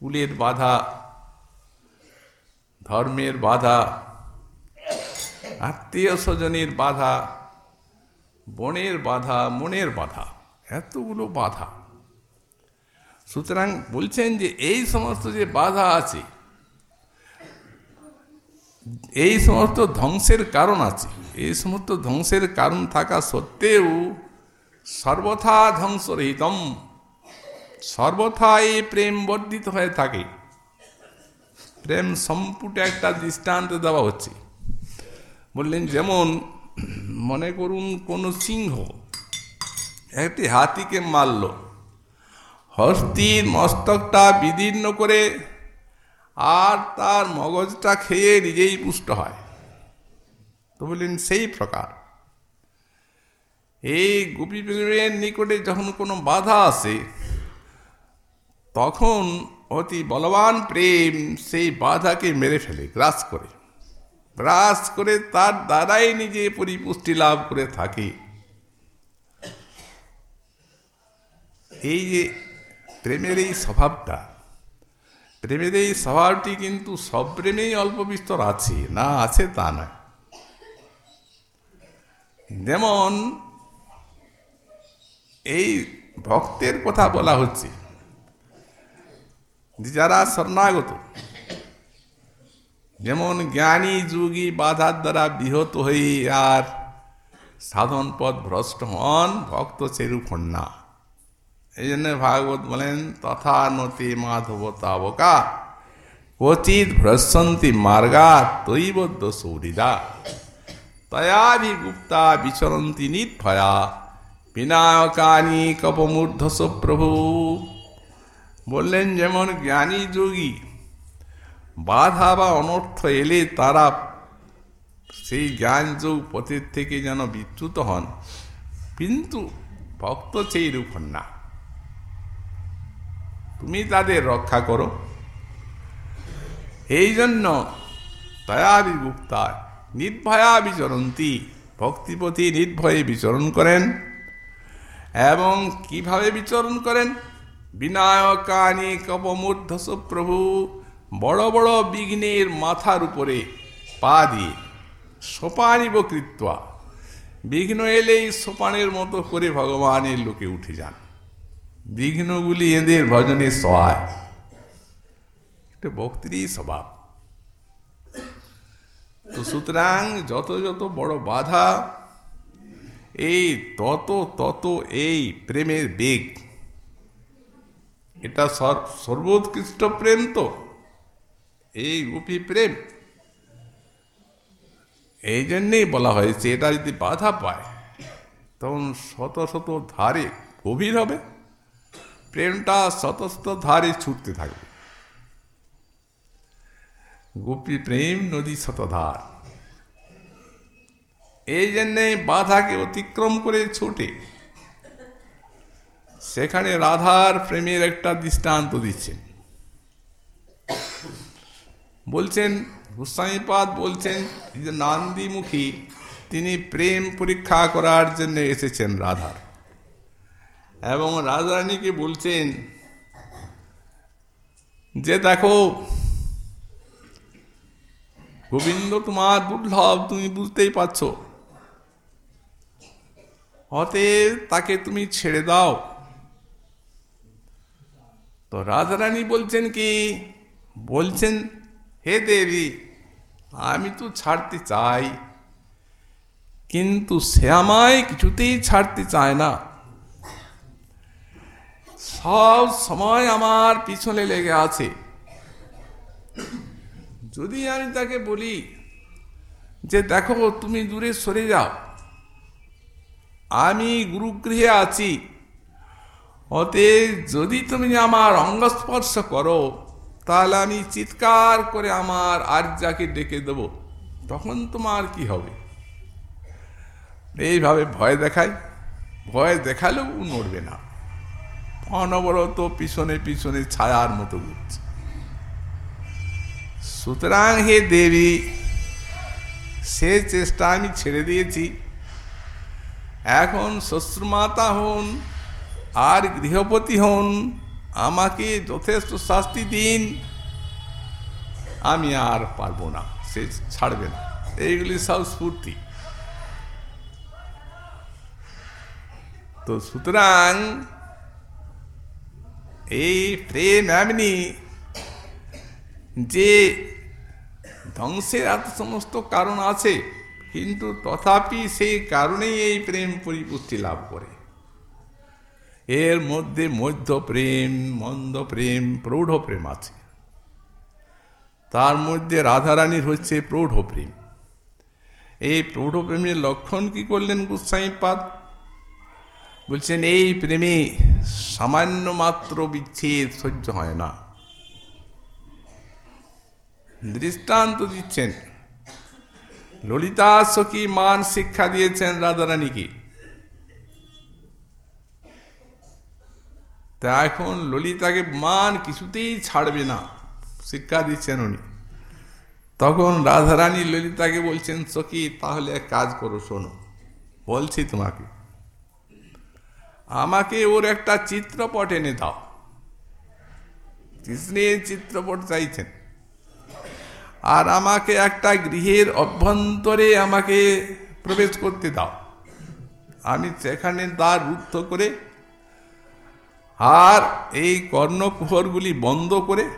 কুলের বাধা, ধর্মের বাধা, আত্মীয় স্বজনের বাধা, বনের বাধা, মনের বাধা, এতগুলো বাধা। সুতরাং বলছেন যে এই সমস্ত যে বাধা আছে, এই সমস্ত ধ্বংসের কারণ আছে, এই সমস্ত ধ্বংসের কারণ থাকা সত্ত্বেও সর্বথা ধ্বংসরহিতম সর্বথা এই প্রেম বর্ধিত হয়ে থাকে। প্রেম সম্পুট একটা দৃষ্টান্ত দেওয়া হচ্ছে। বললেন, যেমন মনে করুন কোনো সিংহ একটি হাতিকে মারল হস্তির মস্তকটা বিদীর্ণ করে আর তার মগজটা খেয়ে নিজেই পুষ্ট হয়। তো বললেন, সেই প্রকার। এই গোপী প্রেমের নিকটে যখন কোনো বাধা আসে, তখন অতি বলবান প্রেম সেই বাধাকে মেরে ফেলে, গ্রাস করে। গ্রাস করে তার দ্বারাই নিজে পরিপুষ্টি লাভ করে থাকে। এই যে প্রেমের এই স্বভাবটা। প্রেমের এই স্বভাবটি কিন্তু সব প্রেমেই অল্প বিস্তর আছে, না আছে তা নয়। যেমন এই ভক্তের কথা বলা হচ্ছে যারা শরণাগত, যেমন জ্ঞানী যোগী বাধার দ্বারা বিহত হয়ে আর সাধন পথ ভ্রষ্ট হন, ভক্ত সেরূপ না। এই জন্য ভাগবত বলেন, তথা নতি মাধব তাবকা কচিত ভ্রসন্তি মার্গা তৈবদ্ধ সৌরিদা তয়াভিগুপ্তা বিচরন্তি নির্ভয়া, বিনায়কানি কপমূর্ধস প্রভু। বললেন, যেমন জ্ঞানী যোগী, বাধা বা অনর্থ এলে তারা সেই জ্ঞান যোগ পথের থেকে যেন বিচ্যুত হন। কিন্তু ভক্ত সেই রূপ না। তুমি তাদের রক্ষা করো। এই জন্য তয়াবিগুপ্তা নির্ভয়া বিচরন্তি ভক্তিপতি নির্ভয়ে বিচরণ করেন এবং কীভাবে বিচরণ করেন? বিনায়কানি কপমূর্ধস প্রভু বড় বড় বিঘ্নের মাথার উপরে পা দিয়ে সোপানিব কৃত্বা। বিঘ্ন এলেই সোপানের মতো করে ভগবানের লোকে উঠে যান। বিঘ্নগুলি এদের ভজনে সহায়। এটা ভক্তিরই স্বভাব। তো সুতরাং যত যত বড় বাধা, এই তত তত এই প্রেমের বেগ। এটা সর্বোৎকৃষ্ট প্রেম তো। এই গোপী প্রেম। এই জন্যেই বলা হয়েছে, এটা যদি বাধা পায়, তখন শত শত ধারে গভীর হবে। প্রেমটা শত ধারে ছুটতে থাকবে। গোপী প্রেম নদী শতধার এই জন্যে বাধাকে অতিক্রম করে ছুটে। সেখানে রাধার প্রেমের একটা দৃষ্টান্ত দিচ্ছেন। বলছেন, গোস্বামীপাদ বলছেন যে নান্দিমুখী, তিনি প্রেম পরীক্ষা করার জন্য এসেছেন রাধার। এবং রাধারানীকে বলছেন যে দেখো, গোবিন্দ তোমার দুর্লভ তুমি বুঝতেই পারছ। অতএব তাকে তুমি ছেড়ে দাও। তো রাধারানী বলছেন কি, বলছেন, হে দেবী, আমি তো ছাড়তে চাই, কিন্তু সে আমায় কিছুতেই ছাড়তে চায় না। সব সময় আমার পিছনে লেগে আছে। যদি আমি তাকে বলি যে, দেখো, তুমি দূরে সরে যাও। আমি গুরুগৃহে আছি। অতএব যদি তুমি আমার অঙ্গস্পর্শ করো, তাহলে আমি চিৎকার করে আমার আর্যাকে ডেকে দেব। তখন তোমার কি হবে? এইভাবে ভয় দেখায়। ভয় দেখালেও নড়বে না। অনবরত পিছনে পিছনে ছায়ার মতো ঘুরছে। সুতরাং হে দেবী, সে চেষ্টা আমি ছেড়ে দিয়েছি। এখন শ্বশ্রুমাতা হন আর গৃহপতি হন, আমাকে যথেষ্ট শাস্তি দিন। আমি আর পারব না, সে ছাড়বে না। এইগুলি সব স্ফূর্তি। তো সুতরাং এই প্রেম এমনি যে ধ্বংসের এত সমস্ত কারণ আছে, কিন্তু তথাপি সেই কারণেই এই প্রেম পরিপুষ্টি লাভ করে। এর মধ্যে মধ্য প্রেম, মন্দ প্রেম, প্রৌঢ় প্রেম আছে। তার মধ্যে রাধারানীর হচ্ছে প্রৌঢ় প্রেম। এই প্রৌঢ় প্রেমের লক্ষণ কি করলেন গোস্বাইপাদ? বলছেন, এই প্রেমে সামান্য মাত্র বিচ্ছেদ সহ্য হয় না। দৃষ্টান্ত দিচ্ছেন। ললিতা সখী মান শিক্ষা দিয়েছেন রাধারানীকে। তা এখন ললিতাকে মান কিছুতেই ছাড়বে না, শিক্ষা দিচ্ছেন উনি। তখন রাধারানী ললিতাকে বলছেন, সখী, তাহলে এক কাজ করো, শোনো, বলছি তোমাকে আমাকে ওর একটা চিত্রপট এনে দাও। কৃষ্ণের চিত্রপট চাইছেন। আর আমাকে একটা গৃহের অভ্যন্তরে আমাকে প্রবেশ করতে দাও। আমি সেখানে দ্বার রুদ্ধ করে আর এই কর্ণকুহরগুলি বন্ধ করে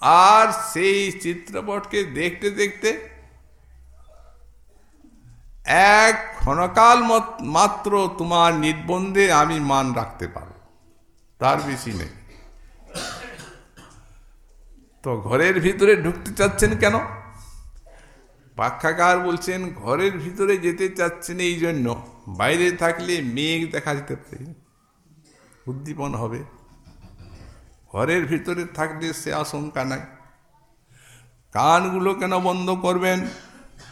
আর সেই চিত্রপটকে দেখতে দেখতে এক ক্ষণকাল মাত্র তোমার নির্বন্ধে আমি মান রাখতে পারো তার বেশি নেই। তো ঘরের ভিতরে ঢুকতে চাচ্ছেন কেন? ব্যাখ্যাকার বলছেন, ঘরের ভিতরে যেতে চাচ্ছেন এই জন্য। বাইরে থাকলে মেঘ দেখা যেতে পারে। উদ্দীপন হবে। ঘরের ভিতরে থাকলে সে আশঙ্কা নাই। কানগুলো কেন বন্ধ করবেন?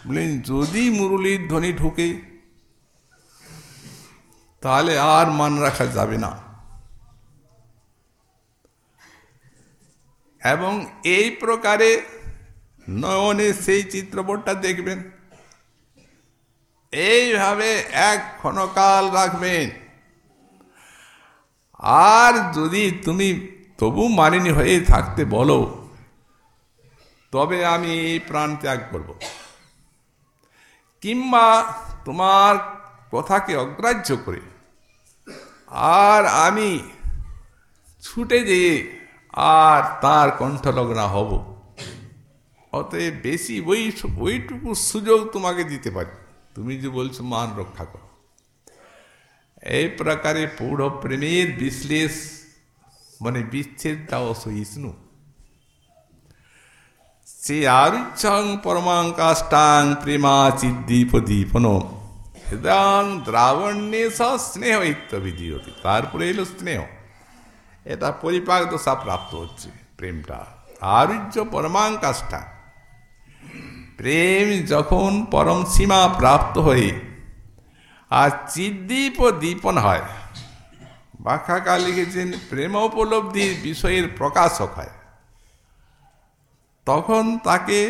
বলেন, যদি মুরলির ধ্বনি ঢুকে, তাহলে আর মান রাখা যাবে না। এবং এই প্রকারে নয়নে সেই চিত্রপটটা দেখবেন, এইভাবে এক ক্ষণকাল রাখবেন। আর যদি তুমি তবু মানিনী হয়ে থাকতে বলো, তবে আমি এই প্রাণ ত্যাগ করব। কিংবা তোমার কথাকে অগ্রাহ্য করে। আর আমি ছুটে যেয়ে আর তার কণ্ঠলগ্না হব। অতএব বেশি ওই ওইটুকু সুযোগ তোমাকে দিতে পারি। তুমি যে বলছো মান রক্ষা করো। এই প্রকারে পৌঢ় প্রেমের বিশ্লেষ মানে বিচ্ছেদটা অসহিষ্ণু। সে আরুচ্ছং পরমাঙ্কাষ্টাং প্রেমা চিদ্দীপ দীপন হৃদয়াং দ্রাবণ্যে স্নেহ ইত্যবিধীয়তি তারপরে এলো স্নেহ এটা পরিপাক দশা প্রাপ্ত হচ্ছে প্রেমটা আরুজ্য পরমাঙ্কাষ্টা প্রেম যখন পরম সীমা প্রাপ্ত হয়ে আর চিদ্দীপ দীপন হয় ব্যাখ্যাকার লিখেছেন প্রেম উপলব্ধির বিষয়ের প্রকাশক হয় তখন তাকে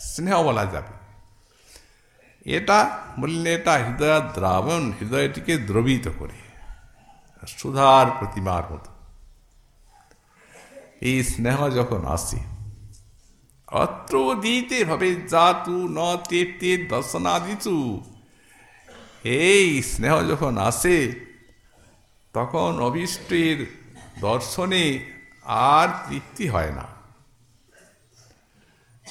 স্নেহ বলা যাবে। এটা বললে এটা হৃদয় দ্রাবণ, হৃদয়টিকে দ্রবিত করে। সুধার প্রতিমার মতো। এই স্নেহ যখন আসে, অত্র দিতে ভাবে জাতু ন তেতে দর্শনাদিচু। এই স্নেহ যখন আসে, তখন অভিষ্টের দর্শনে আর তৃপ্তি হয় না।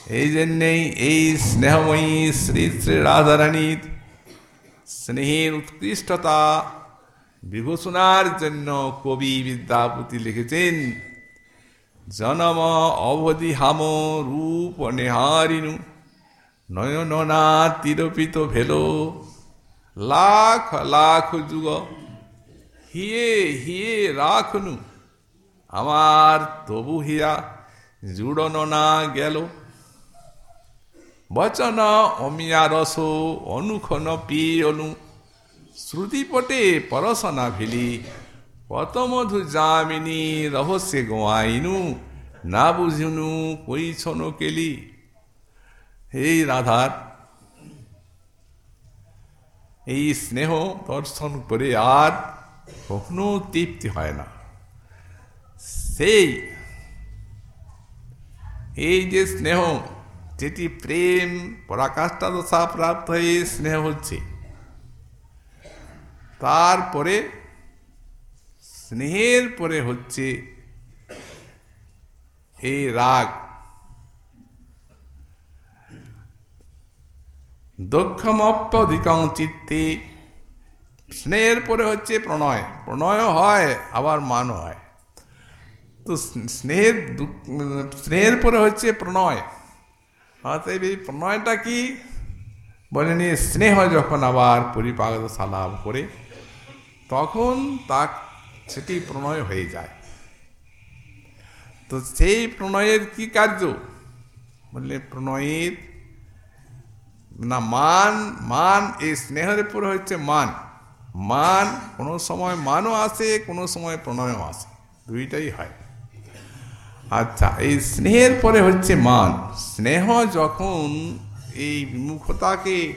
এই জন্যেই এই স্নেহময়ী শ্রী শ্রী রাধারানীর স্নেহের উৎকৃষ্টতা বিভূষণার জন্য কবি বিদ্যাপতি লিখেছেন, জনম অবধি হাম রূপ নেহারিনু নয়ননা তিরপিত ভেলো, লাখ লাখ যুগ, হিয়ে হিয়ে রাখনু, আমার তবু হিয়া জুড়ন না গেল। বচন অমিয়া রস অনুখন পিয়নু। শ্রুতিপটে পরশনা ভিলি। কত মধু জামিনী রহস্যে গোয়াইনু। না বুঝিনু কইছন কেলি। এই রাধার, এই স্নেহ দর্শন করে আর কখনো তৃপ্তি হয় না। সেই, এই যে স্নেহ যেটি প্রেম পরাকাষ্ঠা দশা প্রাপ্ত হয়ে স্নেহ হচ্ছে। তারপরে স্নেহের পরে হচ্ছে এই রাগ। দক্ষমপ্যধিকং চিত্তে স্নেহের পরে হচ্ছে প্রণয়। প্রণয় হয়, আবার মান হয়। তো স্নেহের স্নেহের পরে হচ্ছে প্রণয়। এই প্রণয়টা কি? বলেনি স্নেহ যখন আবার পরিপাক সালাভ করে, তখন তা সেটি প্রণয় হয়ে যায়। তো সেই প্রণয়ের কি কার্য? বললে প্রণয়ের না, মান মান এই স্নেহের উপরে হচ্ছে মান। মান কোনো সময় মানও আসে, কোনো সময় প্রণয়ও আসে। দুইটাই হয়। আচ্ছা এই স্নেহের পরে হচ্ছে মান। স্নেহ যখন এই বিমুখতাকে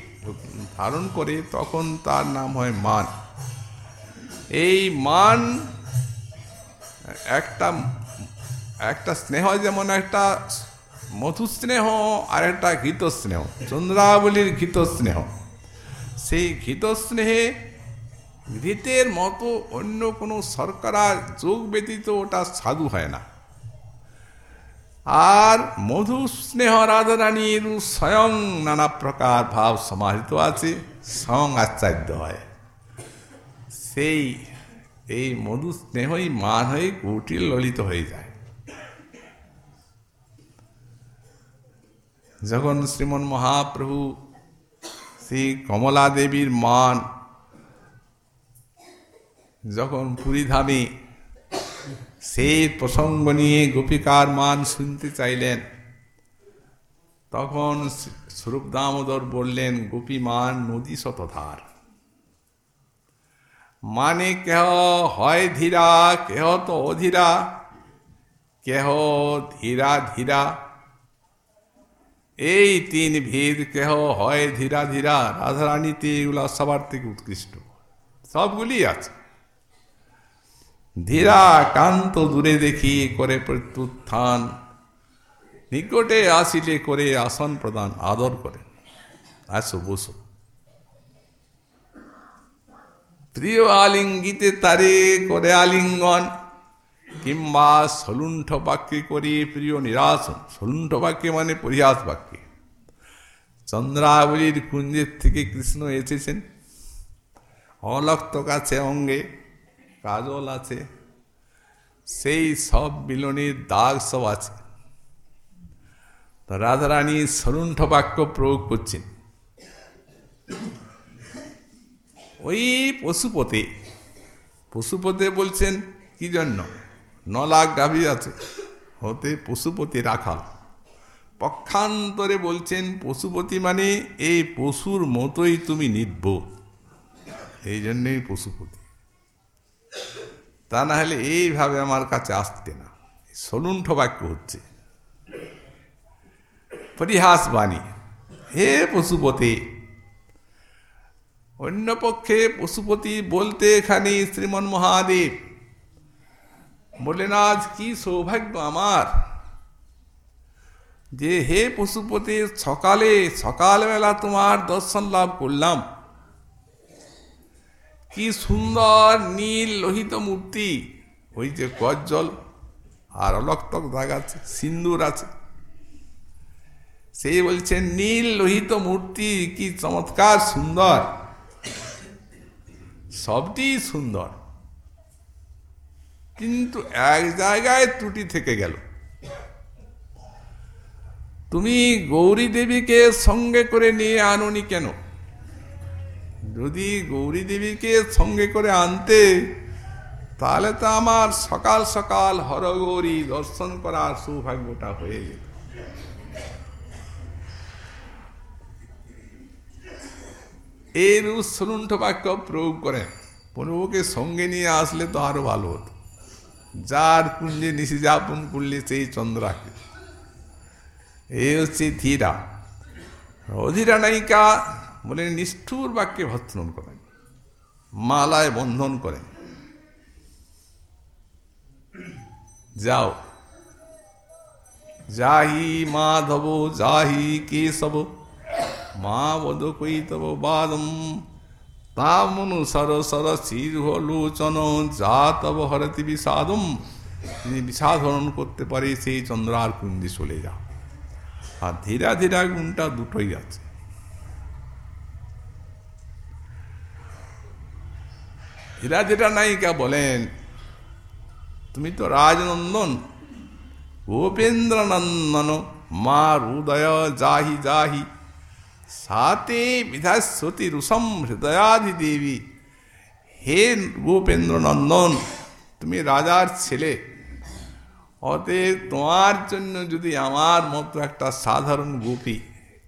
ধারণ করে, তখন তার নাম হয় মান। এই মান একটা একটা স্নেহ যেমন একটা মধু স্নেহ আর একটা ঘৃত স্নেহ চন্দ্রাবলীর ঘৃত স্নেহ সেই ঘৃত স্নেহে ঘৃতের মতো অন্য কোনো সরকারা যোগ ব্যতীত ওটা সাধু হয় না। আর মধু স্নেহ রাধারানীর স্বয়ং নানা প্রকার ভাব সমাহিত আছে, স্বয়ং আশ্চর্য হয়। সেই, এই মধু স্নেহই মান হয়ে কুটিল ললিত হয়ে যায়। যখন শ্রীমন মহাপ্রভু শ্রী কমলা দেবীর মান যখন পুরীধামে সেই প্রসঙ্গ নিয়ে গোপিকার মান শুনতে চাইলেন। তখন স্বরূপ দামোদর বললেন, গোপী মান নদী শতধার। মানে কেহ হয় ধীরা, কেহ তো অধীরা, কেহ ধীরা ধীরা। এই তিন ভেদ কেহ হয় ধীরা ধীরা। রাধারানীতে এগুলা সবার থেকে উৎকৃষ্ট। সবগুলি আছে। ধীরা কান্ত দূরে দেখি করে প্রত্যুত্থান। নিকটে আসিলে করে আসন প্রদান, আদর করে আসো বসো প্রিয় আলিঙ্গিতে তারে করে আলিঙ্গন, কিংবা সলুণ্ঠ বাক্যে করে প্রিয় নিরাসন। সলুণ্ঠ বাক্যে মানে পরিহাস বাক্যে। চন্দ্রাবলীর কুঞ্জের থেকে কৃষ্ণ এসেছেন। অলক্ত কাছে অঙ্গে কাজল আছে, সেই সব বিলনের দাগ সব আছে। রাধারানী সরুণ্ঠ বাক্য প্রয়োগ করছেন। ওই পশুপতে পশুপতে বলছেন, কি জন্য? ন লাখ গাভী আছে, হতে পশুপতি রাখাল। পক্ষান্তরে বলছেন, পশুপতি মানে এই পশুর মতোই তুমি নির্বোধ এই জন্যই পশুপতি। তা না হলে এইভাবে আমার কাছে আসতে না। সলুণ্ঠ বাক্য হচ্ছে। পরিহাস বাণী। হে পশুপতি, অন্য পক্ষে পশুপতি বলতে এখানে শ্রীমন মহাদেব বললেন আজ কি সৌভাগ্য আমার যে হে পশুপতি, সকালে, সকালবেলা তোমার দর্শন লাভ করলাম। কি সুন্দর নীল লোহিত মূর্তি। ওই যে গজ্জল আর অলক্তক দাগ আছে, সিন্দুর আছে। সেই বলছেন নীল লোহিত মূর্তি, কি চমৎকার সুন্দর। সবটি সুন্দর। কিন্তু এক জায়গায় ত্রুটি থেকে গেল। তুমি গৌরী দেবীকে সঙ্গে করে নিয়ে আনোনি কেন? যদি গৌরী দেবীকে সঙ্গে করে আনতে, তাহলে তো আমার সকাল সকাল হরগৌরী দর্শন করার সৌভাগ্যটা হয়ে যেত। এর উৎসলুণ্ঠ বাক্য প্রয়োগ করেন প্রভুকে সঙ্গে নিয়ে আসলে তো আরও ভালো হতো। যার কুঞ্জে নিশি যাপন করলে সেই চন্দ্রাকে। এই হচ্ছে ধীরা। অধীরা নায়িকা বলে নিষ্ঠুর বাক্যে ভর্তন করেন, মালায় বন্ধন করেন। যাও, যাহি মাধব, যাহি কেশব, মা বদ কই তব বাদম। তামনুসর সর লোচন যা তব হরতি বিষাদম। তিনি বিষাদ হরণ করতে পারে, সেই চন্দ্রার কুঞ্জে চলে যাও। আর ধীরা ধীরা গুণটা দুটোই আছে। হীরা যেটা নায়িকা বলেন তুমি তো রাজনন্দন গোপেন্দ্র নন্দন মা হৃদয় যাহি যাহি সাতে বিধাস্বতী রুষম হৃদয়াধি দেবী হে গোপেন্দ্র নন্দন তুমি রাজার ছেলে অতএব তোমার জন্য যদি আমার মতো একটা সাধারণ গোপী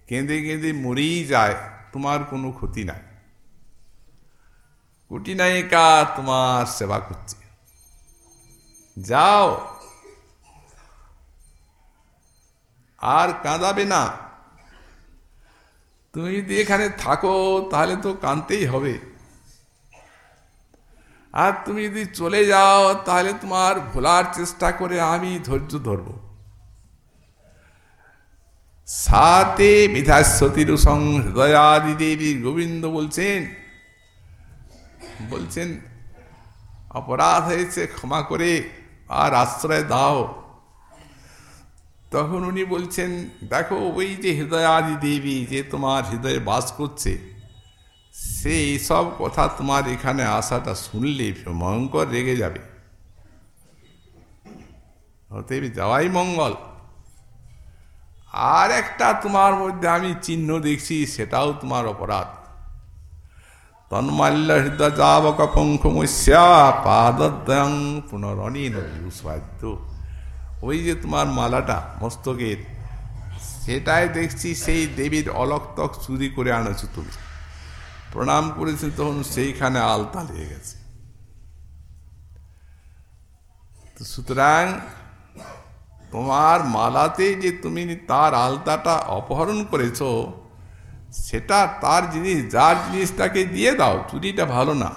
কেঁদে কেঁদে মরেই যায় তোমার কোনো ক্ষতি নাই কুটি নায়িকা তোমার সেবা করছে। যাও। আর কাঁদাবে না। তুমি যদি এখানে থাকো, তাহলে তো কাঁদতেই হবে। আর তুমি যদি চলে যাও, তাহলে তোমার ভোলার চেষ্টা করে আমি ধৈর্য ধরব। সাতে বিধাস্বতীর হৃদয়াদি দেবী গোবিন্দ বলছেন বলছেন, অপরাধ হয়েছে, ক্ষমা করে আর আশ্রয় দাও। তখন উনি বলছেন, দেখো, ওই যে হৃদয়াদি দেবী যে তোমার হৃদয়ে বাস করছে সেই সব কথা তোমার এখানে আসাটা শুনলে ভয়ঙ্কর রেগে যাবে। অতএব যাওয়াই মঙ্গল। আর একটা তোমার মধ্যে আমি চিহ্ন দেখছি, সেটাও তোমার অপরাধ। তন্মাল্য হৃদয় যাবক পঙ্খমস্যা পাদদ্বয়ং পুনরণীন সাধ্য ওই যে তোমার মালাটা মস্তকের সেটাই দেখছি সেই দেবীর অলক্তক চুরি করে আনেছো তুমি। প্রণাম করেছেন তখন সেইখানে আলতা লেগে গেছে। তো সুতরাং তোমার মালাতে যে তুমি তার আলতাটা অপহরণ করেছ সেটা তার জিনিস, যার জিনিসটাকে দিয়ে দাও, চুরিটা ভালো না।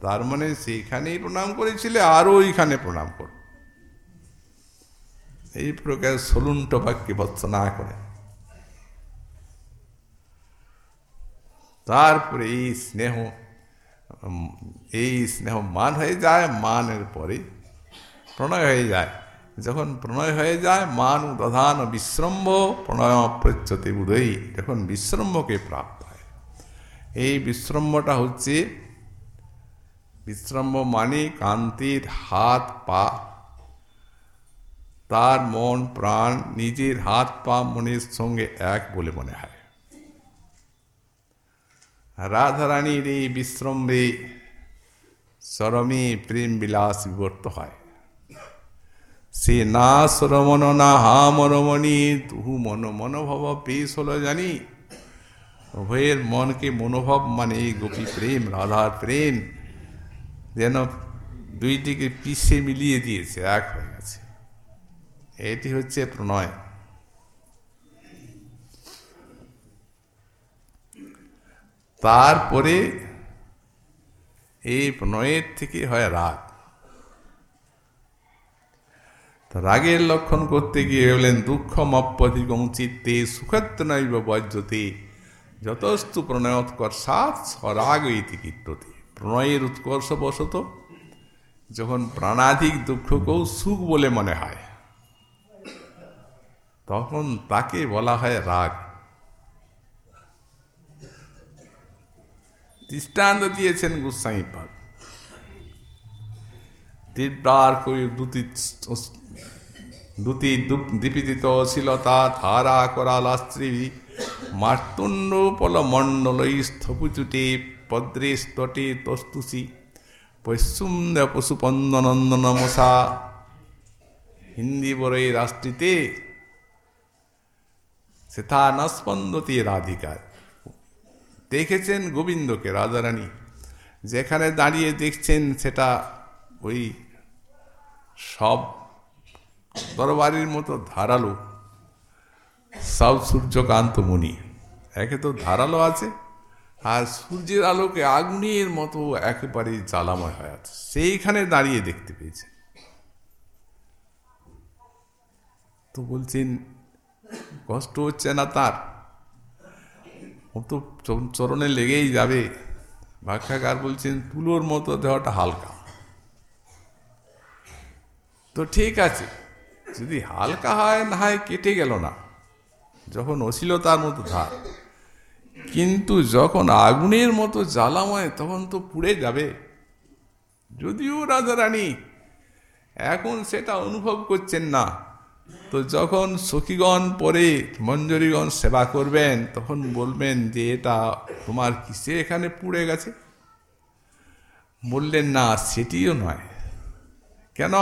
তার মানে সেইখানেই প্রণাম করেছিলে, আরও ওইখানে প্রণাম কর। এই প্রকার সলুণ্ঠ বাক্যে ভৎসনা করে। তারপরে এই স্নেহ এই স্নেহ মান হয়ে যায়, মানের পরে প্রণয় হয়ে যায়। যখন প্রণয় হয়ে যায়, মান উদাধান বিশ্রম্ভ প্রণয় প্রচ্ছতে উদয়ী। যখন বিশ্রম্ভকে প্রাপ্ত হয়। এই বিশ্রম্ভটা হচ্ছে বিশ্রম্ভ মানে কান্তির হাত পা, তার মন, প্রাণ নিজের হাত পা, মনের সঙ্গে এক বলে মনে হয়। রাধারানীর এই বিশ্রম্ভে সরমে প্রেম বিলাস বিবর্ত হয়। সে না সরমন না হা মরমণি তুহু মন মনোভব পেশ হলো জানি। উভয়ের মনকে মনোভাব মানে এই গোপী প্রেম, রাধার প্রেম, যেন দুইটিকে পিষে মিলিয়ে দিয়েছে, এক হয়ে গেছে। এটি হচ্ছে প্রণয়। তারপরে এই প্রণয়ের থেকে হয় রাগ তো রাগের লক্ষণ করতে গিয়ে বললেন, দুঃখম অপ্যধিকং চিত্তে সুখত্ব নৈব বজ্রতে। যতস্তু প্রণয়োৎকর সাত স্বরাগ ইতি কীর্ততে। প্রণয়ের উৎকর্ষ বশত যখন প্রাণাধিক দুঃখকেও সুখ বলে মনে হয়, তখন তাকে বলা হয় রাগ। দৃষ্টান্ত দিয়েছেন গোস্বামী পাদ তীব্রার কই দুটি দুটি দীপিত অশীলতা ধারা করালাস্ত্রী মার্তুণ্ড পলমণ্ডলই স্থপুচুটে পদ্রে স্তটে তস্তুষি। পশ্চুম্য পশুপন্দনন্দন মশা হিন্দি বড়ই রাষ্ট্রীতে সেথা নস্পন্দতে রাধিকার দেখেছেন গোবিন্দকে রাজারানী। যেখানে দাঁড়িয়ে দেখছেন সেটা ওই সব তরবারির মতো ধারালো সব সূর্যকান্ত মুনি। একে তো ধারালো আছে, আর সূর্যের আলোকে আগুনের মতো একেবারে জ্বালাময় হয়ে আছে। সেইখানে দাঁড়িয়ে দেখতে পেয়েছে। তো বলছেন, কষ্ট হচ্ছে না তার। ও তো চরণে লেগেই যাবে। ভাক্ষাকার বলছেন, তুলোর মতো দেহটা হালকা। তো ঠিক আছে যদি হালকা হয় না হয় কেটে গেল না, যখন অশ্লীলতার মতো ধার। কিন্তু যখন আগুনের মতো জ্বালাময়, তখন তো পুড়ে যাবে। যদিও রাজারানী, এখন সেটা অনুভব করছেন না। তো যখন সখীগণ পরে মঞ্জুরিগণ সেবা করবেন, তখন বলবেন যে, এটা তোমার কিসে এখানে পুড়ে গেছে? বললেন, না, সেটিও নয়। কেন?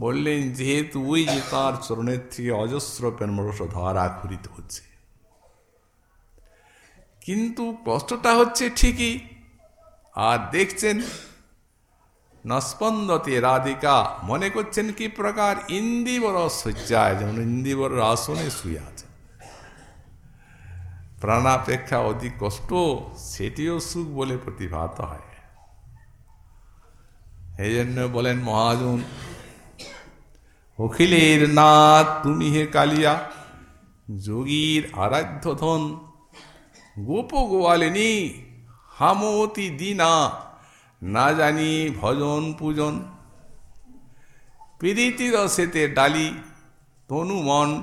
বললেন যেহেতু ওই যে তার চরণের থেকে অজস্র প্রেমরস ধারা ঘুরিত হচ্ছে। কিন্তু কষ্টটা হচ্ছে ঠিকই। আর দেখছেন, নস্পন্দতে রাধিকা মনে করছেন কি প্রকার ইন্দিবর শয্যায়, যেমন ইন্দিবর আসনে শুয়ে আছে। প্রাণাপেক্ষা অধিক কষ্ট, সেটিও সুখ বলে প্রতিভাত হয়। এই জন্য বলেন মহাজন অখিলের নাথ তুমি হে কালিয়া। যোগীর আরাধ্য ধন, গোপ গোয়ালিনী, হামতি দিনা। না জানি ভজন পূজন। প্রীতি রসেতে ডালি, তনু মন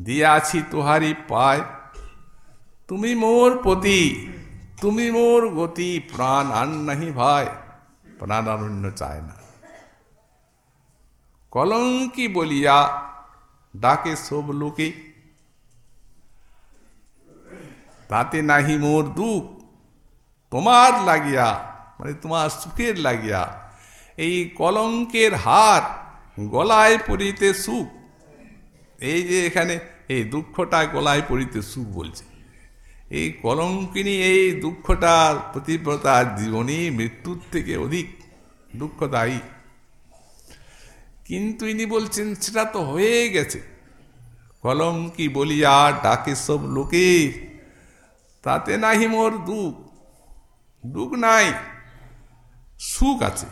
দিয়াছি তোহারি পায়। তুমি মোর পতি, তুমি মোর গতি, প্রাণ আন নাহি ভাই প্রাণ অরণ্য চায় না। কলঙ্কি বলিয়া ডাকে সব লোকে। তাতে নাহি মোর দুঃখ। তোমার লাগিয়া মানে তোমার সুখের লাগিয়া, এই কলঙ্কের হার গলায় পরিতে সুখ। এই যে এখানে এই দুঃখটা গলায় পরিতে সুখ বলছে। এই কলঙ্কিনী এই দুঃখটা প্রতিব্রতার জীবনী মৃত্যুর থেকে অধিক দুঃখদায়ী। কিন্তু ইনি বলছেন, সেটা তো হয়ে গেছে। কলঙ্কি বলিয়া ডাকে সব লোকে তাতে নাহি মোর দুঃখ। দুঃখ নাই, সুখ আছে।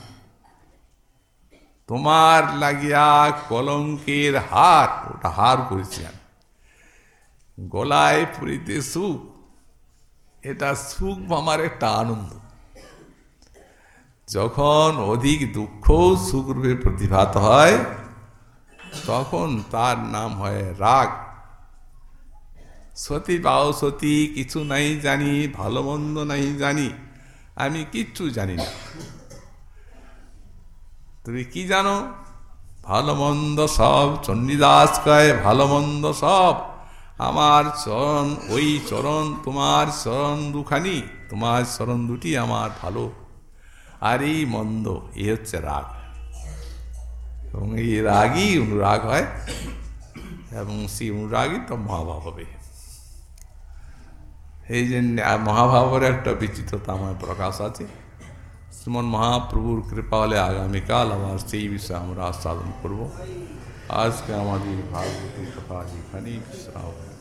তোমার লাগিয়া কলঙ্কের হার, ওটা হার করেছি আমি। গলায় পরিতে সুখ, এটা সুখ আমার একটা আনন্দ। যখন অধিক দুঃখ সুখরূপে প্রতিভাত হয়, তখন তার নাম হয় রাগ। সতী বাও সতী, কিছু নাই জানি, ভালো মন্দ নাই জানি, আমি কিচ্ছু জানি না। তুমি কি জানো? ভালো মন্দ সব, চণ্ডীদাস কয়, ভালো মন্দ সব। আমার চরণ, ওই চরণ, তোমার চরণ দুখানি, তোমার চরণ দুটি আমার ভালো। আর এই মন্দ এ হচ্ছে রাগ। এবং এই রাগই অনুরাগ হয়, এবং সেই অনুরাগই তো মহাভাব হবে। এই জন্য মহাভাবের একটা বিচিত্রতা আমার প্রকাশ আছে। শ্রীমন মহাপ্রভুর কৃপা হলে আগামীকাল আবার সেই বিষয়ে আমরা আস্বাদন করব। আজকে আমাদের ভাগবতী কথা এখানেই বিশ্রাম।